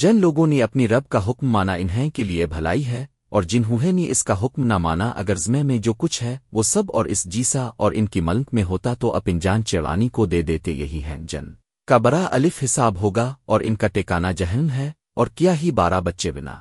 جن لوگوں نے اپنی رب کا حکم مانا انہیں کے لیے بھلائی ہے، اور جنہوں نے اس کا حکم نہ مانا، اگر زمے میں جو کچھ ہے، وہ سب اور اس جیسا اور ان کی ملک میں ہوتا تو اپن جان چڑانی کو دے دیتے یہی ہیں جن۔ کا برا الف حساب ہوگا اور ان کا ٹیکانا جہن ہے، اور کیا ہی بارہ بچے بنا۔